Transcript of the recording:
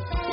Yeah.